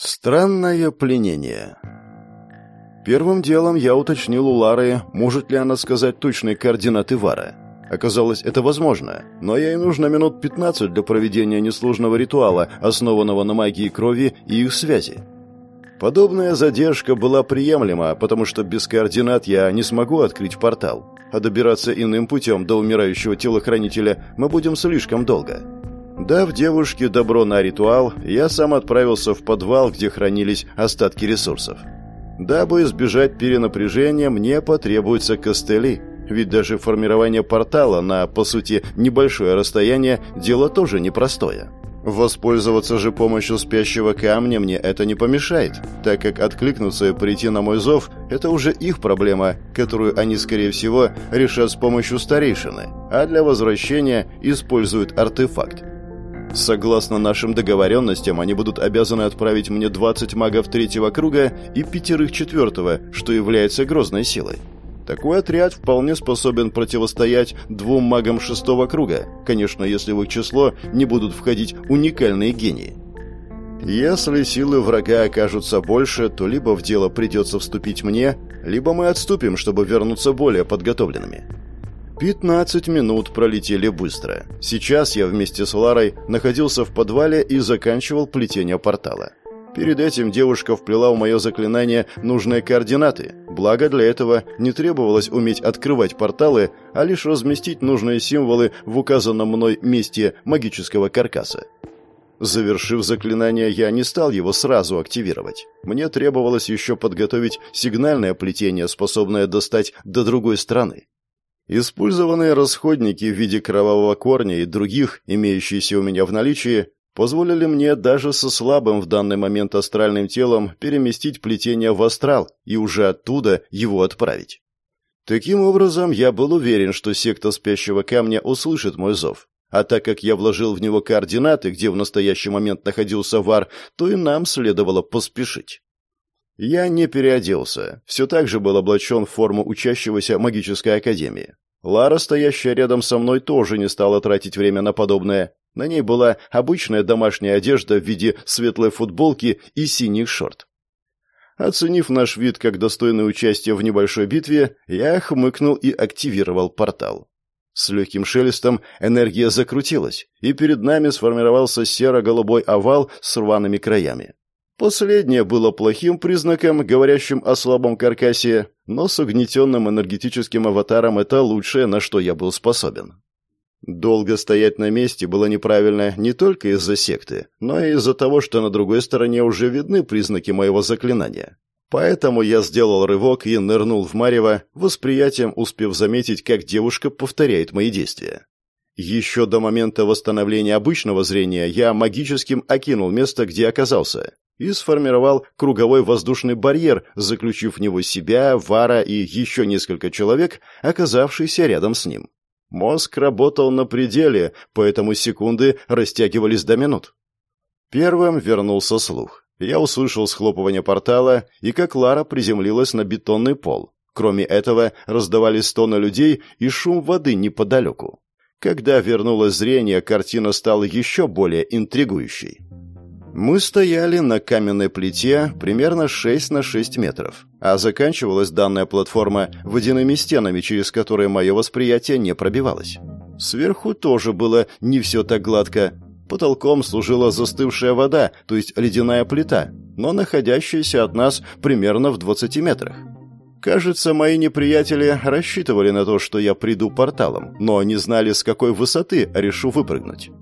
Странное пленение. Первым делом я уточнил у Лары, может ли она сказать точные координаты Вара. Оказалось, это возможно, но ей нужно минут 15 для проведения несложного ритуала, основанного на магии крови и их связи. Подобная задержка была приемлема, потому что без координат я не смогу открыть портал, а добираться иным путем до умирающего телохранителя мы будем слишком долго. Дав девушке добро на ритуал, я сам отправился в подвал, где хранились остатки ресурсов. Дабы избежать перенапряжения, мне потребуются костыли, ведь даже формирование портала на, по сути, небольшое расстояние – дело тоже непростое. Воспользоваться же помощью спящего камня мне это не помешает, так как откликнуться и прийти на мой зов – это уже их проблема, которую они, скорее всего, решат с помощью старейшины, а для возвращения используют артефакт. Согласно нашим договоренностям, они будут обязаны отправить мне 20 магов третьего круга и пятерых четвертого, что является грозной силой. Такой отряд вполне способен противостоять двум магам шестого круга, конечно, если в их число не будут входить уникальные гении. Если силы врага окажутся больше, то либо в дело придется вступить мне, либо мы отступим, чтобы вернуться более подготовленными. 15 минут пролетели быстро. Сейчас я вместе с Ларой находился в подвале и заканчивал плетение портала. Перед этим девушка вплела в мое заклинание нужные координаты, благо для этого не требовалось уметь открывать порталы, а лишь разместить нужные символы в указанном мной месте магического каркаса. Завершив заклинание, я не стал его сразу активировать. Мне требовалось еще подготовить сигнальное плетение, способное достать до другой стороны. Использованные расходники в виде кровавого корня и других, имеющиеся у меня в наличии, позволили мне даже со слабым в данный момент астральным телом переместить плетение в астрал и уже оттуда его отправить. Таким образом, я был уверен, что секта спящего камня услышит мой зов. А так как я вложил в него координаты, где в настоящий момент находился Вар, то и нам следовало поспешить. Я не переоделся, все так же был облачен в форму учащегося магической академии. Лара, стоящая рядом со мной, тоже не стала тратить время на подобное. На ней была обычная домашняя одежда в виде светлой футболки и синих шорт. Оценив наш вид как достойное участие в небольшой битве, я хмыкнул и активировал портал. С легким шелестом энергия закрутилась, и перед нами сформировался серо-голубой овал с рваными краями. Последнее было плохим признаком, говорящим о слабом каркасе, но с угнетенным энергетическим аватаром это лучшее, на что я был способен. Долго стоять на месте было неправильно не только из-за секты, но и из-за того, что на другой стороне уже видны признаки моего заклинания. Поэтому я сделал рывок и нырнул в марево, восприятием успев заметить, как девушка повторяет мои действия. Еще до момента восстановления обычного зрения я магическим окинул место, где оказался, и сформировал круговой воздушный барьер, заключив в него себя, Вара и еще несколько человек, оказавшихся рядом с ним. Мозг работал на пределе, поэтому секунды растягивались до минут. Первым вернулся слух. Я услышал схлопывание портала и как Лара приземлилась на бетонный пол. Кроме этого, раздавались стоны людей и шум воды неподалеку. Когда вернулось зрение, картина стала еще более интригующей. Мы стояли на каменной плите примерно 6 на 6 метров, а заканчивалась данная платформа водяными стенами, через которые мое восприятие не пробивалось. Сверху тоже было не все так гладко. Потолком служила застывшая вода, то есть ледяная плита, но находящаяся от нас примерно в 20 метрах. Кажется, мои неприятели рассчитывали на то, что я приду порталом, но не знали, с какой высоты решу выпрыгнуть.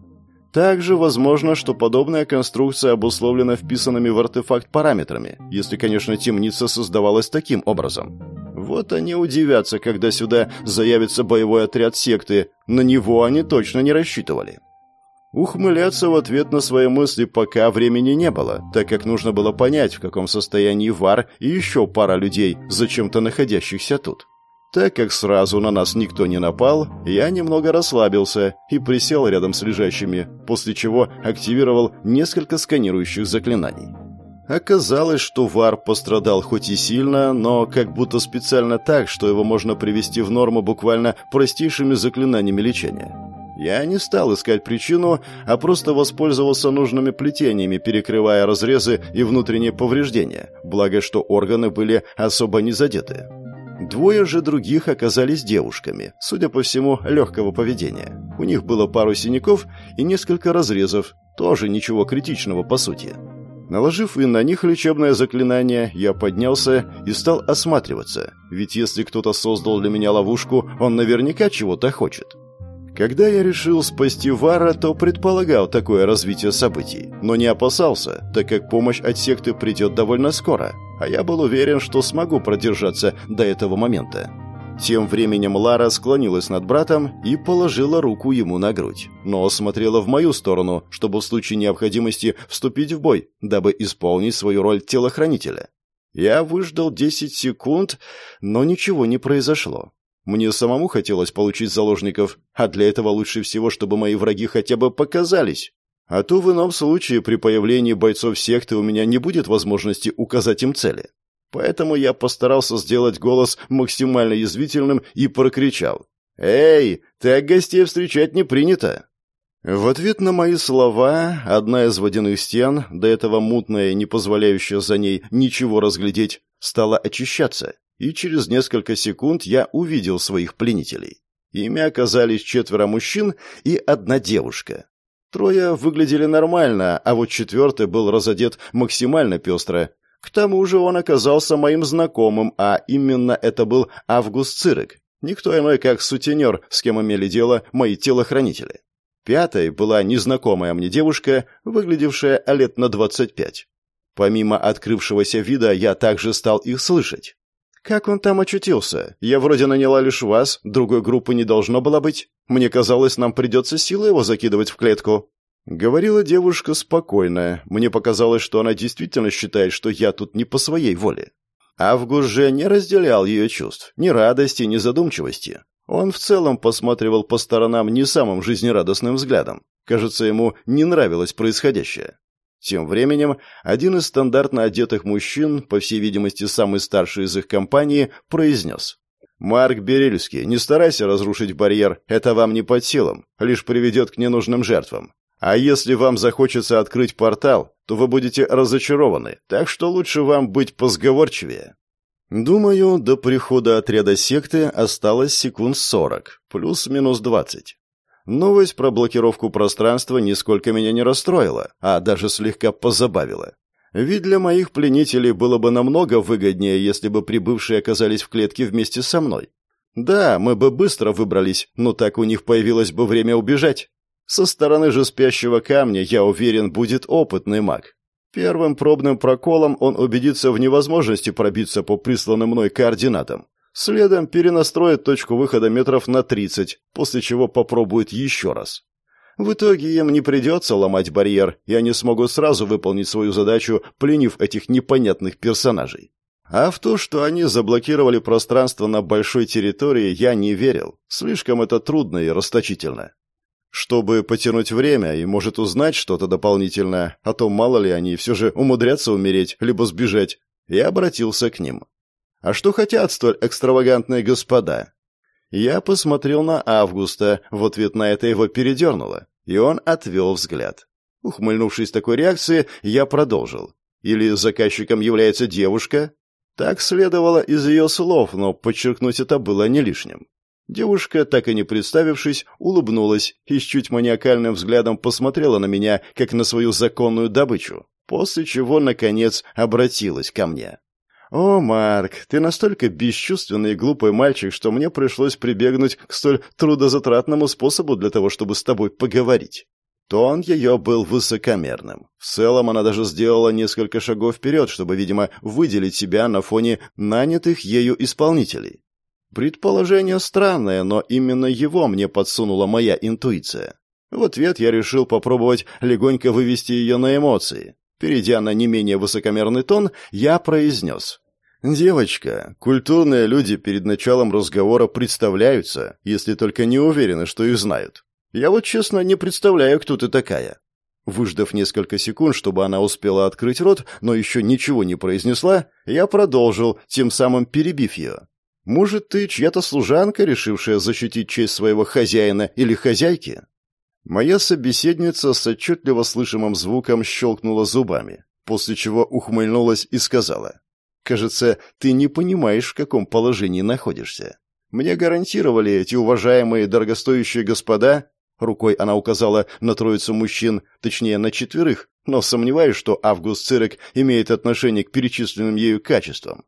Также возможно, что подобная конструкция обусловлена вписанными в артефакт параметрами, если, конечно, темница создавалась таким образом. Вот они удивятся, когда сюда заявится боевой отряд секты, на него они точно не рассчитывали. Ухмыляться в ответ на свои мысли пока времени не было, так как нужно было понять, в каком состоянии Вар и еще пара людей, зачем-то находящихся тут. Так как сразу на нас никто не напал, я немного расслабился и присел рядом с лежащими, после чего активировал несколько сканирующих заклинаний. Оказалось, что Вар пострадал хоть и сильно, но как будто специально так, что его можно привести в норму буквально простейшими заклинаниями лечения. Я не стал искать причину, а просто воспользовался нужными плетениями, перекрывая разрезы и внутренние повреждения, благо что органы были особо не задеты. Двое же других оказались девушками, судя по всему, легкого поведения. У них было пару синяков и несколько разрезов, тоже ничего критичного по сути. Наложив и на них лечебное заклинание, я поднялся и стал осматриваться, ведь если кто-то создал для меня ловушку, он наверняка чего-то хочет. Когда я решил спасти Вара, то предполагал такое развитие событий, но не опасался, так как помощь от секты придет довольно скоро, а я был уверен, что смогу продержаться до этого момента. Тем временем Лара склонилась над братом и положила руку ему на грудь, но смотрела в мою сторону, чтобы в случае необходимости вступить в бой, дабы исполнить свою роль телохранителя. Я выждал 10 секунд, но ничего не произошло. Мне самому хотелось получить заложников, а для этого лучше всего, чтобы мои враги хотя бы показались. А то в ином случае при появлении бойцов секты у меня не будет возможности указать им цели. Поэтому я постарался сделать голос максимально язвительным и прокричал. «Эй, так гостей встречать не принято!» В ответ на мои слова одна из водяных стен, до этого мутная и не позволяющая за ней ничего разглядеть, стала очищаться, и через несколько секунд я увидел своих пленителей. Ими оказались четверо мужчин и одна девушка. Трое выглядели нормально, а вот четвертый был разодет максимально пестро, к тому же он оказался моим знакомым, а именно это был Август Цирек, никто иной, как сутенер, с кем имели дело мои телохранители. Пятой была незнакомая мне девушка, выглядевшая лет на двадцать пять. Помимо открывшегося вида, я также стал их слышать. «Как он там очутился? Я вроде наняла лишь вас, другой группы не должно было быть. Мне казалось, нам придется силой его закидывать в клетку». Говорила девушка спокойно. Мне показалось, что она действительно считает, что я тут не по своей воле. Август же не разделял ее чувств, ни радости, ни задумчивости. Он в целом посматривал по сторонам не самым жизнерадостным взглядом. Кажется, ему не нравилось происходящее. Тем временем, один из стандартно одетых мужчин, по всей видимости, самый старший из их компании, произнес. «Марк Берельский, не старайся разрушить барьер, это вам не под силам, лишь приведет к ненужным жертвам. А если вам захочется открыть портал, то вы будете разочарованы, так что лучше вам быть позговорчивее. Думаю, до прихода отряда секты осталось секунд сорок, плюс-минус двадцать. Новость про блокировку пространства нисколько меня не расстроила, а даже слегка позабавила. Ведь для моих пленителей было бы намного выгоднее, если бы прибывшие оказались в клетке вместе со мной. Да, мы бы быстро выбрались, но так у них появилось бы время убежать. Со стороны же спящего камня, я уверен, будет опытный маг. Первым пробным проколом он убедится в невозможности пробиться по присланным мной координатам. Следом перенастроит точку выхода метров на 30, после чего попробует еще раз. В итоге им не придется ломать барьер, и они смогут сразу выполнить свою задачу, пленив этих непонятных персонажей. А в то, что они заблокировали пространство на большой территории, я не верил. Слишком это трудно и расточительно. Чтобы потянуть время и, может, узнать что-то дополнительное, а то мало ли они все же умудрятся умереть, либо сбежать, я обратился к ним. А что хотят столь экстравагантные господа? Я посмотрел на Августа, в ответ на это его передернуло, и он отвел взгляд. Ухмыльнувшись такой реакции, я продолжил. Или заказчиком является девушка? Так следовало из ее слов, но подчеркнуть это было не лишним. Девушка, так и не представившись, улыбнулась и с чуть маниакальным взглядом посмотрела на меня, как на свою законную добычу, после чего, наконец, обратилась ко мне. «О, Марк, ты настолько бесчувственный и глупый мальчик, что мне пришлось прибегнуть к столь трудозатратному способу для того, чтобы с тобой поговорить». Тон ее был высокомерным. В целом она даже сделала несколько шагов вперед, чтобы, видимо, выделить себя на фоне нанятых ею исполнителей. Предположение странное, но именно его мне подсунула моя интуиция. В ответ я решил попробовать легонько вывести ее на эмоции. Перейдя на не менее высокомерный тон, я произнес. «Девочка, культурные люди перед началом разговора представляются, если только не уверены, что их знают. Я вот честно не представляю, кто ты такая». Выждав несколько секунд, чтобы она успела открыть рот, но еще ничего не произнесла, я продолжил, тем самым перебив ее. Может, ты чья-то служанка, решившая защитить честь своего хозяина или хозяйки? Моя собеседница с отчетливо слышимым звуком щелкнула зубами, после чего ухмыльнулась и сказала. «Кажется, ты не понимаешь, в каком положении находишься. Мне гарантировали эти уважаемые дорогостоящие господа...» Рукой она указала на троицу мужчин, точнее, на четверых, но сомневаюсь, что Август Цирек имеет отношение к перечисленным ею качествам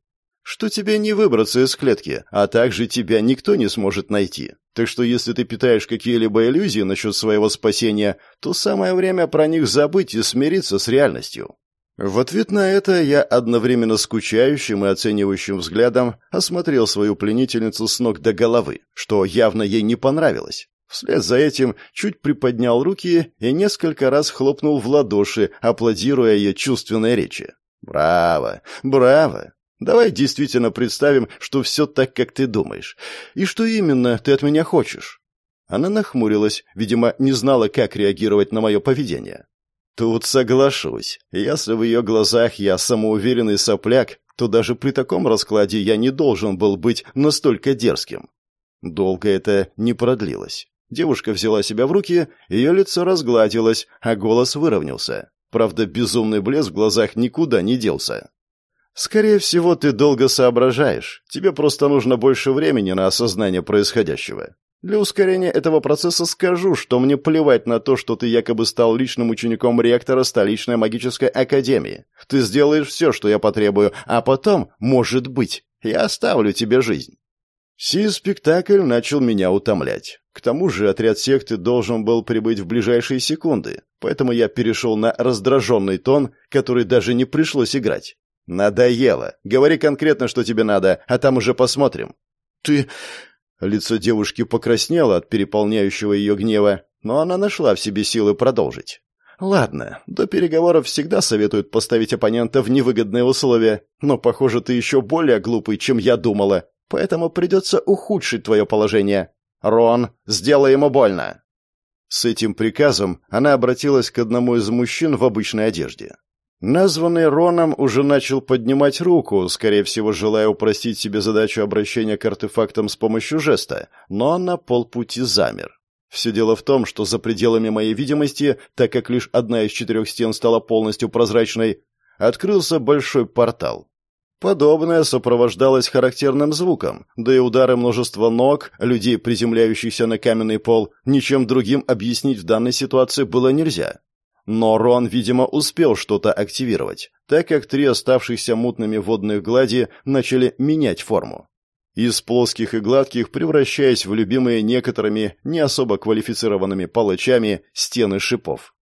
что тебе не выбраться из клетки, а также тебя никто не сможет найти. Так что если ты питаешь какие-либо иллюзии насчет своего спасения, то самое время про них забыть и смириться с реальностью». В ответ на это я одновременно скучающим и оценивающим взглядом осмотрел свою пленительницу с ног до головы, что явно ей не понравилось. Вслед за этим чуть приподнял руки и несколько раз хлопнул в ладоши, аплодируя ее чувственной речи. «Браво! Браво! Давай действительно представим, что все так, как ты думаешь. И что именно ты от меня хочешь?» Она нахмурилась, видимо, не знала, как реагировать на мое поведение. «Тут соглашусь. Если в ее глазах я самоуверенный сопляк, то даже при таком раскладе я не должен был быть настолько дерзким». Долго это не продлилось. Девушка взяла себя в руки, ее лицо разгладилось, а голос выровнялся. Правда, безумный блеск в глазах никуда не делся. Скорее всего, ты долго соображаешь. Тебе просто нужно больше времени на осознание происходящего. Для ускорения этого процесса скажу, что мне плевать на то, что ты якобы стал личным учеником ректора столичной магической академии. Ты сделаешь все, что я потребую, а потом, может быть, я оставлю тебе жизнь. Сей спектакль начал меня утомлять. К тому же отряд секты должен был прибыть в ближайшие секунды, поэтому я перешел на раздраженный тон, который даже не пришлось играть. «Надоело. Говори конкретно, что тебе надо, а там уже посмотрим». «Ты...» Лицо девушки покраснело от переполняющего ее гнева, но она нашла в себе силы продолжить. «Ладно, до переговоров всегда советуют поставить оппонента в невыгодные условия, но, похоже, ты еще более глупый, чем я думала, поэтому придется ухудшить твое положение. Рон, сделай ему больно!» С этим приказом она обратилась к одному из мужчин в обычной одежде. Названный Роном уже начал поднимать руку, скорее всего, желая упростить себе задачу обращения к артефактам с помощью жеста, но на полпути замер. Все дело в том, что за пределами моей видимости, так как лишь одна из четырех стен стала полностью прозрачной, открылся большой портал. Подобное сопровождалось характерным звуком, да и удары множества ног, людей, приземляющихся на каменный пол, ничем другим объяснить в данной ситуации было нельзя. Но Рон, видимо, успел что-то активировать, так как три оставшихся мутными водных глади начали менять форму. Из плоских и гладких превращаясь в любимые некоторыми не особо квалифицированными палачами стены шипов.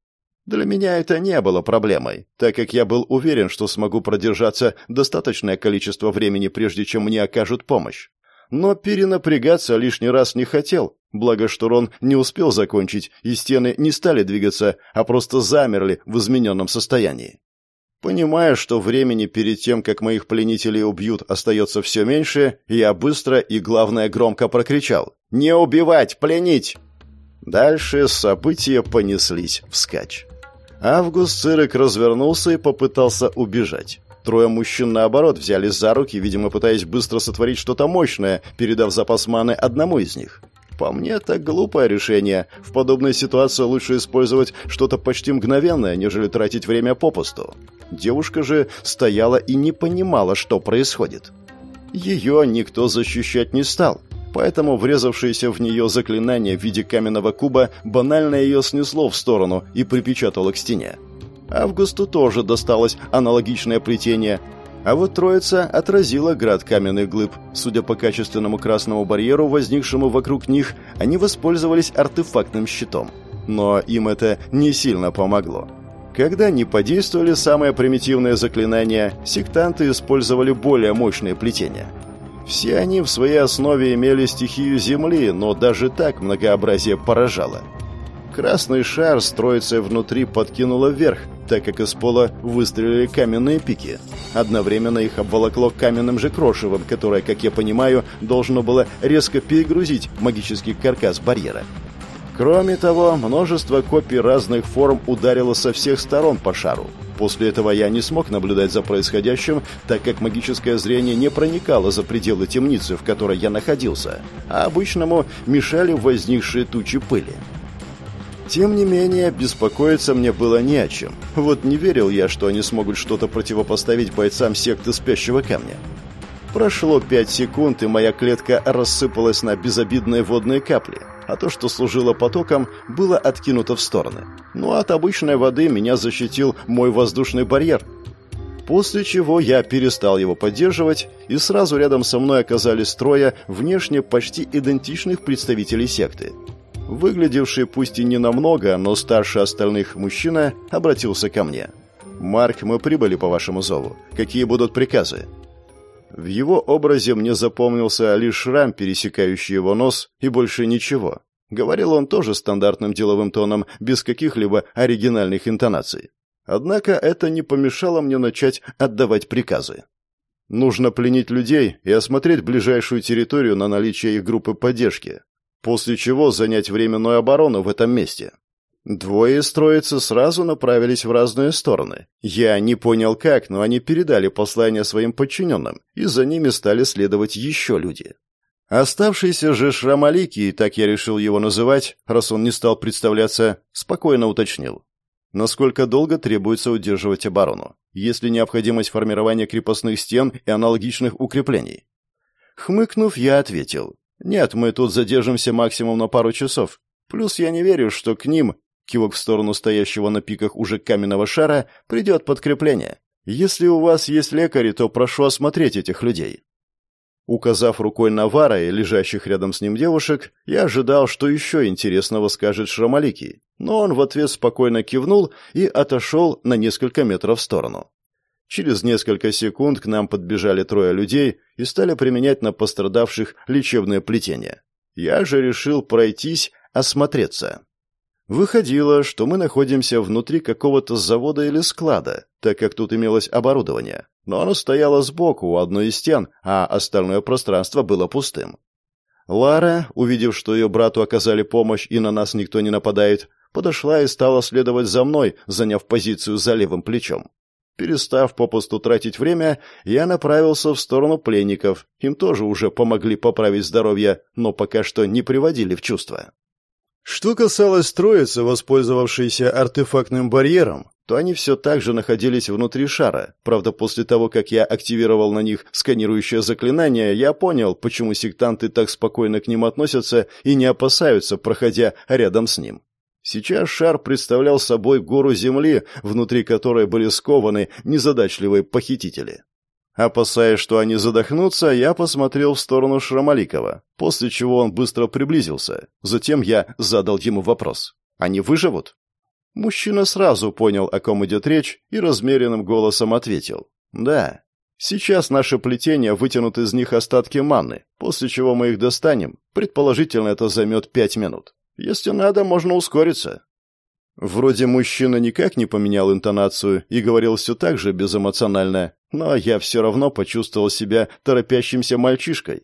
Для меня это не было проблемой, так как я был уверен, что смогу продержаться достаточное количество времени, прежде чем мне окажут помощь но перенапрягаться лишний раз не хотел, благо что Рон не успел закончить, и стены не стали двигаться, а просто замерли в измененном состоянии. Понимая, что времени перед тем, как моих пленителей убьют, остается все меньше, я быстро и, главное, громко прокричал «Не убивать! Пленить!» Дальше события понеслись вскачь. Август Цирек развернулся и попытался убежать. Трое мужчин, наоборот, взялись за руки, видимо, пытаясь быстро сотворить что-то мощное, передав запас маны одному из них. По мне, это глупое решение. В подобной ситуации лучше использовать что-то почти мгновенное, нежели тратить время попусту. Девушка же стояла и не понимала, что происходит. Ее никто защищать не стал, поэтому врезавшееся в нее заклинание в виде каменного куба банально ее снесло в сторону и припечатало к стене. Августу тоже досталось аналогичное плетение, а вот троица отразила град каменных глыб. Судя по качественному красному барьеру, возникшему вокруг них, они воспользовались артефактным щитом. Но им это не сильно помогло. Когда не подействовали самые примитивные заклинания, сектанты использовали более мощные плетения. Все они в своей основе имели стихию Земли, но даже так многообразие поражало – Красный шар строится внутри подкинуло вверх, так как из пола выстрелили каменные пики. Одновременно их обволокло каменным же крошевом, которое, как я понимаю, должно было резко перегрузить магический каркас барьера. Кроме того, множество копий разных форм ударило со всех сторон по шару. После этого я не смог наблюдать за происходящим, так как магическое зрение не проникало за пределы темницы, в которой я находился, а обычному мешали возникшие тучи пыли. Тем не менее, беспокоиться мне было не о чем. Вот не верил я, что они смогут что-то противопоставить бойцам секты спящего камня. Прошло пять секунд, и моя клетка рассыпалась на безобидные водные капли, а то, что служило потоком, было откинуто в стороны. Но от обычной воды меня защитил мой воздушный барьер. После чего я перестал его поддерживать, и сразу рядом со мной оказались трое внешне почти идентичных представителей секты – Выглядевший пусть и не намного, но старше остальных мужчина обратился ко мне. «Марк, мы прибыли по вашему зову. Какие будут приказы?» В его образе мне запомнился лишь шрам, пересекающий его нос, и больше ничего. Говорил он тоже стандартным деловым тоном, без каких-либо оригинальных интонаций. Однако это не помешало мне начать отдавать приказы. Нужно пленить людей и осмотреть ближайшую территорию на наличие их группы поддержки после чего занять временную оборону в этом месте. Двое из троицы сразу направились в разные стороны. Я не понял как, но они передали послание своим подчиненным, и за ними стали следовать еще люди. Оставшийся же Шрамалики, так я решил его называть, раз он не стал представляться, спокойно уточнил. Насколько долго требуется удерживать оборону? Есть ли необходимость формирования крепостных стен и аналогичных укреплений? Хмыкнув, я ответил. «Нет, мы тут задержимся максимум на пару часов. Плюс я не верю, что к ним, кивок в сторону стоящего на пиках уже каменного шара, придет подкрепление. Если у вас есть лекари, то прошу осмотреть этих людей». Указав рукой на Вара и лежащих рядом с ним девушек, я ожидал, что еще интересного скажет Шрамалики, но он в ответ спокойно кивнул и отошел на несколько метров в сторону. Через несколько секунд к нам подбежали трое людей и стали применять на пострадавших лечебное плетение. Я же решил пройтись, осмотреться. Выходило, что мы находимся внутри какого-то завода или склада, так как тут имелось оборудование, но оно стояло сбоку у одной из стен, а остальное пространство было пустым. Лара, увидев, что ее брату оказали помощь и на нас никто не нападает, подошла и стала следовать за мной, заняв позицию за левым плечом. Перестав попусту тратить время, я направился в сторону пленников. Им тоже уже помогли поправить здоровье, но пока что не приводили в чувство. Что касалось троицы, воспользовавшейся артефактным барьером, то они все так же находились внутри шара. Правда, после того, как я активировал на них сканирующее заклинание, я понял, почему сектанты так спокойно к ним относятся и не опасаются, проходя рядом с ним. Сейчас шар представлял собой гору земли, внутри которой были скованы незадачливые похитители. Опасаясь, что они задохнутся, я посмотрел в сторону Шрамаликова, после чего он быстро приблизился. Затем я задал ему вопрос. «Они выживут?» Мужчина сразу понял, о ком идет речь, и размеренным голосом ответил. «Да. Сейчас наше плетение вытянут из них остатки манны, после чего мы их достанем. Предположительно, это займет пять минут. Если надо, можно ускориться». Вроде мужчина никак не поменял интонацию и говорил все так же безэмоционально, но я все равно почувствовал себя торопящимся мальчишкой.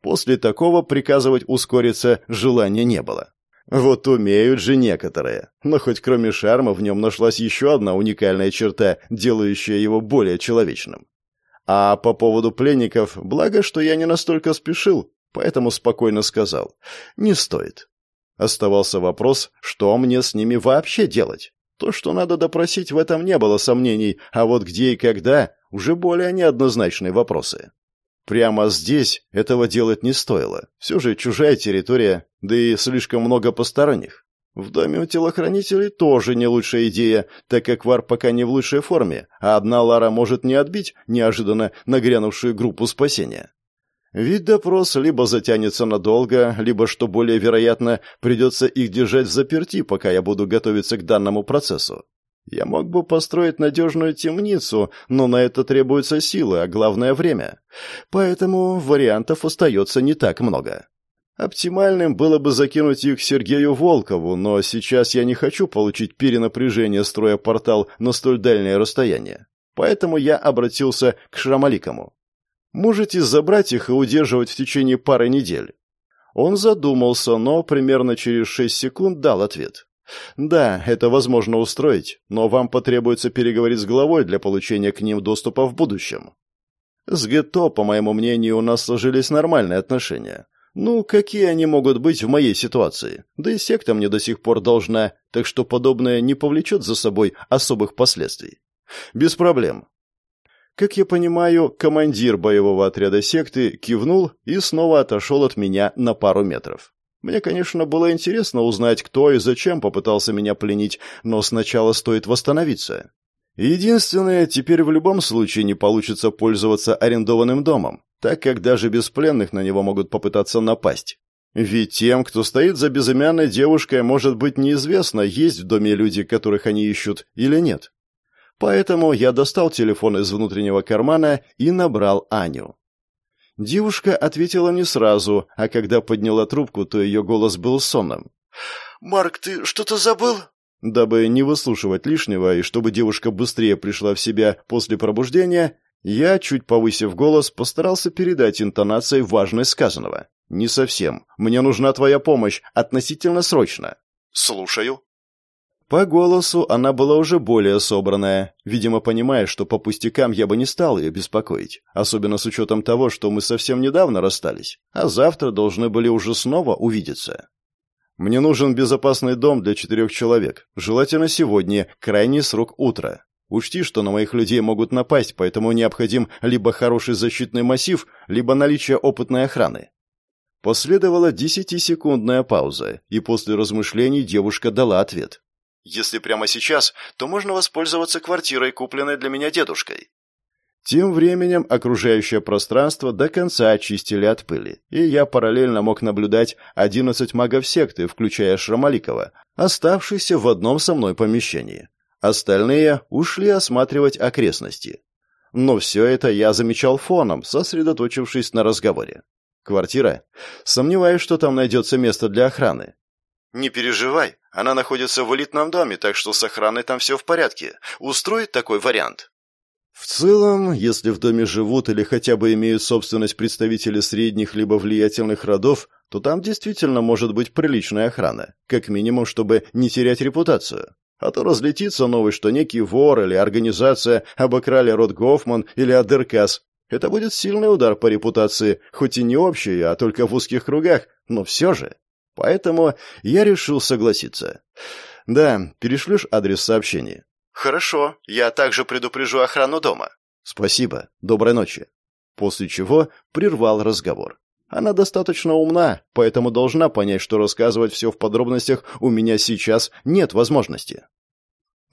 После такого приказывать ускориться желания не было. Вот умеют же некоторые, но хоть кроме шарма в нем нашлась еще одна уникальная черта, делающая его более человечным. А по поводу пленников, благо, что я не настолько спешил, поэтому спокойно сказал, не стоит. Оставался вопрос, что мне с ними вообще делать. То, что надо допросить, в этом не было сомнений, а вот где и когда – уже более неоднозначные вопросы. Прямо здесь этого делать не стоило. Все же чужая территория, да и слишком много посторонних. В доме у телохранителей тоже не лучшая идея, так как Вар пока не в лучшей форме, а одна Лара может не отбить неожиданно нагрянувшую группу спасения. Ведь допрос либо затянется надолго, либо, что более вероятно, придется их держать в заперти, пока я буду готовиться к данному процессу. Я мог бы построить надежную темницу, но на это требуется сила, а главное время. Поэтому вариантов остается не так много. Оптимальным было бы закинуть их Сергею Волкову, но сейчас я не хочу получить перенапряжение, строя портал на столь дальнее расстояние. Поэтому я обратился к Шрамаликому. Можете забрать их и удерживать в течение пары недель». Он задумался, но примерно через шесть секунд дал ответ. «Да, это возможно устроить, но вам потребуется переговорить с главой для получения к ним доступа в будущем». С Гетто, по моему мнению, у нас сложились нормальные отношения. Ну, какие они могут быть в моей ситуации? Да и секта мне до сих пор должна, так что подобное не повлечет за собой особых последствий. Без проблем. Как я понимаю, командир боевого отряда секты кивнул и снова отошел от меня на пару метров. Мне, конечно, было интересно узнать, кто и зачем попытался меня пленить, но сначала стоит восстановиться. Единственное, теперь в любом случае не получится пользоваться арендованным домом, так как даже без пленных на него могут попытаться напасть. Ведь тем, кто стоит за безымянной девушкой, может быть неизвестно, есть в доме люди, которых они ищут, или нет. Поэтому я достал телефон из внутреннего кармана и набрал Аню. Девушка ответила не сразу, а когда подняла трубку, то ее голос был сонным. «Марк, ты что-то забыл?» Дабы не выслушивать лишнего и чтобы девушка быстрее пришла в себя после пробуждения, я, чуть повысив голос, постарался передать интонацией важность сказанного. «Не совсем. Мне нужна твоя помощь. Относительно срочно». «Слушаю». По голосу она была уже более собранная, видимо, понимая, что по пустякам я бы не стал ее беспокоить, особенно с учетом того, что мы совсем недавно расстались, а завтра должны были уже снова увидеться. Мне нужен безопасный дом для четырех человек, желательно сегодня, крайний срок утра. Учти, что на моих людей могут напасть, поэтому необходим либо хороший защитный массив, либо наличие опытной охраны. Последовала десятисекундная пауза, и после размышлений девушка дала ответ. Если прямо сейчас, то можно воспользоваться квартирой, купленной для меня дедушкой. Тем временем окружающее пространство до конца очистили от пыли, и я параллельно мог наблюдать одиннадцать магов секты, включая Шрамаликова, оставшихся в одном со мной помещении. Остальные ушли осматривать окрестности. Но все это я замечал фоном, сосредоточившись на разговоре. Квартира? Сомневаюсь, что там найдется место для охраны. «Не переживай, она находится в элитном доме, так что с охраной там все в порядке. Устроит такой вариант?» В целом, если в доме живут или хотя бы имеют собственность представители средних либо влиятельных родов, то там действительно может быть приличная охрана, как минимум, чтобы не терять репутацию. А то разлетится новость, что некий вор или организация обокрали род Гофман или Адеркас. Это будет сильный удар по репутации, хоть и не общий, а только в узких кругах, но все же. Поэтому я решил согласиться. Да, перешлешь адрес сообщения. Хорошо, я также предупрежу охрану дома. Спасибо. Доброй ночи. После чего прервал разговор. Она достаточно умна, поэтому должна понять, что рассказывать все в подробностях у меня сейчас нет возможности.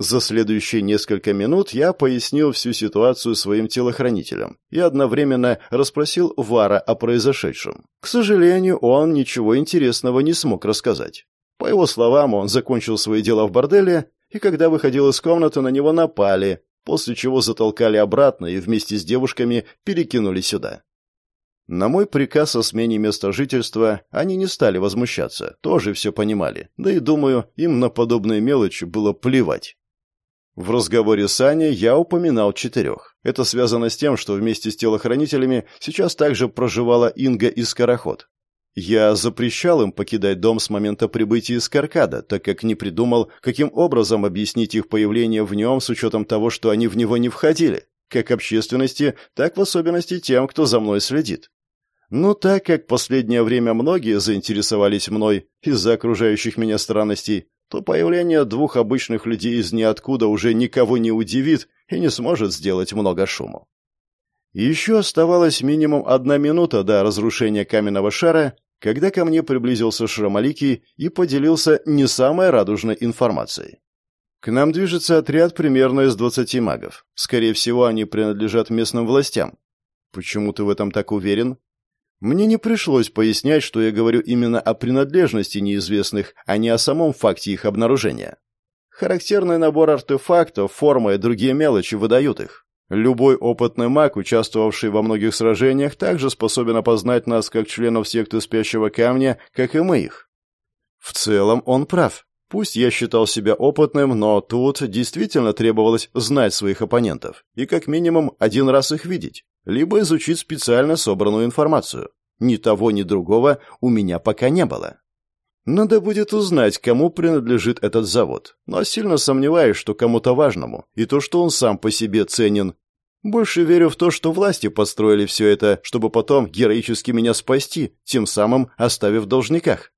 За следующие несколько минут я пояснил всю ситуацию своим телохранителям и одновременно расспросил Вара о произошедшем. К сожалению, он ничего интересного не смог рассказать. По его словам, он закончил свои дела в борделе, и когда выходил из комнаты, на него напали, после чего затолкали обратно и вместе с девушками перекинули сюда. На мой приказ о смене места жительства они не стали возмущаться, тоже все понимали, да и, думаю, им на подобные мелочи было плевать. В разговоре с Аней я упоминал четырех. Это связано с тем, что вместе с телохранителями сейчас также проживала Инга и Скороход. Я запрещал им покидать дом с момента прибытия из Каркада, так как не придумал, каким образом объяснить их появление в нем с учетом того, что они в него не входили, как общественности, так в особенности тем, кто за мной следит. Но так как последнее время многие заинтересовались мной из-за окружающих меня странностей, то появление двух обычных людей из ниоткуда уже никого не удивит и не сможет сделать много шуму. Еще оставалось минимум одна минута до разрушения каменного шара, когда ко мне приблизился Шрамалики и поделился не самой радужной информацией. К нам движется отряд примерно из двадцати магов. Скорее всего, они принадлежат местным властям. Почему ты в этом так уверен? Мне не пришлось пояснять, что я говорю именно о принадлежности неизвестных, а не о самом факте их обнаружения. Характерный набор артефактов, форма и другие мелочи выдают их. Любой опытный маг, участвовавший во многих сражениях, также способен опознать нас как членов секты Спящего Камня, как и мы их. В целом он прав. Пусть я считал себя опытным, но тут действительно требовалось знать своих оппонентов и как минимум один раз их видеть либо изучить специально собранную информацию. Ни того, ни другого у меня пока не было. Надо будет узнать, кому принадлежит этот завод, но сильно сомневаюсь, что кому-то важному, и то, что он сам по себе ценен. Больше верю в то, что власти построили все это, чтобы потом героически меня спасти, тем самым оставив в должниках.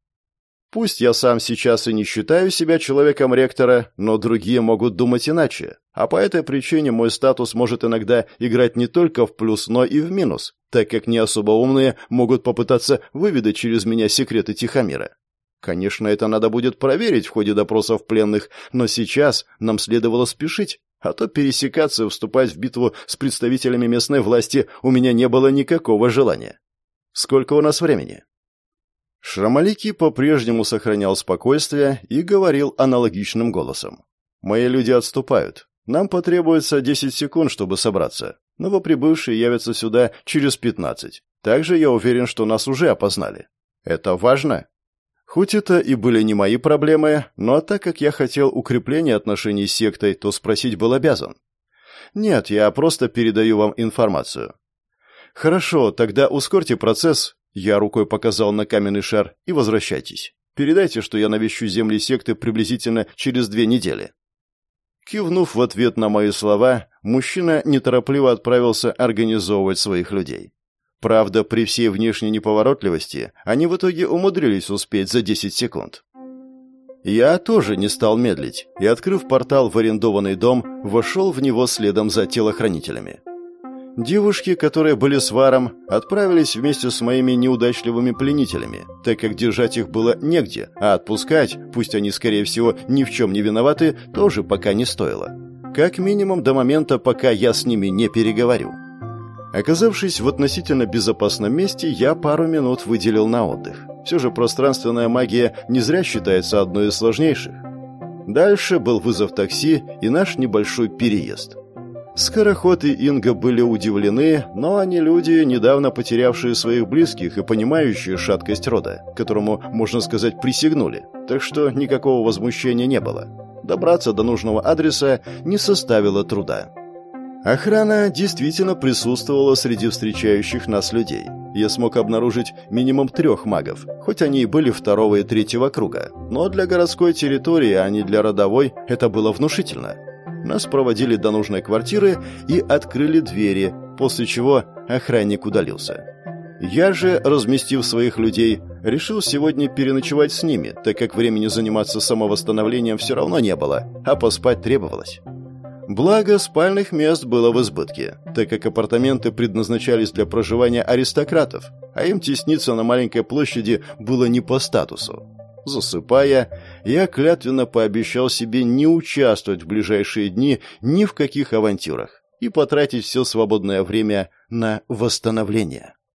Пусть я сам сейчас и не считаю себя человеком ректора, но другие могут думать иначе. А по этой причине мой статус может иногда играть не только в плюс, но и в минус, так как не особо умные могут попытаться выведать через меня секреты Тихомира. Конечно, это надо будет проверить в ходе допросов пленных, но сейчас нам следовало спешить, а то пересекаться и вступать в битву с представителями местной власти у меня не было никакого желания. Сколько у нас времени? Шрамалики по-прежнему сохранял спокойствие и говорил аналогичным голосом. «Мои люди отступают. Нам потребуется 10 секунд, чтобы собраться. Новоприбывшие явятся сюда через 15. Также я уверен, что нас уже опознали. Это важно?» Хоть это и были не мои проблемы, но так как я хотел укрепления отношений с сектой, то спросить был обязан. «Нет, я просто передаю вам информацию». «Хорошо, тогда ускорьте процесс я рукой показал на каменный шар и возвращайтесь. Передайте, что я навещу земли секты приблизительно через две недели. Кивнув в ответ на мои слова, мужчина неторопливо отправился организовывать своих людей. Правда, при всей внешней неповоротливости, они в итоге умудрились успеть за 10 секунд. Я тоже не стал медлить и, открыв портал в арендованный дом, вошел в него следом за телохранителями. Девушки, которые были с Варом, отправились вместе с моими неудачливыми пленителями, так как держать их было негде, а отпускать, пусть они, скорее всего, ни в чем не виноваты, тоже пока не стоило. Как минимум до момента, пока я с ними не переговорю. Оказавшись в относительно безопасном месте, я пару минут выделил на отдых. Все же пространственная магия не зря считается одной из сложнейших. Дальше был вызов такси и наш небольшой переезд – Скороход и Инга были удивлены, но они люди, недавно потерявшие своих близких и понимающие шаткость рода, которому, можно сказать, присягнули, так что никакого возмущения не было. Добраться до нужного адреса не составило труда. Охрана действительно присутствовала среди встречающих нас людей. Я смог обнаружить минимум трех магов, хоть они и были второго и третьего круга. Но для городской территории, а не для родовой, это было внушительно. Нас проводили до нужной квартиры и открыли двери, после чего охранник удалился. Я же, разместив своих людей, решил сегодня переночевать с ними, так как времени заниматься самовосстановлением все равно не было, а поспать требовалось. Благо, спальных мест было в избытке, так как апартаменты предназначались для проживания аристократов, а им тесниться на маленькой площади было не по статусу. Засыпая, я клятвенно пообещал себе не участвовать в ближайшие дни ни в каких авантюрах и потратить все свободное время на восстановление.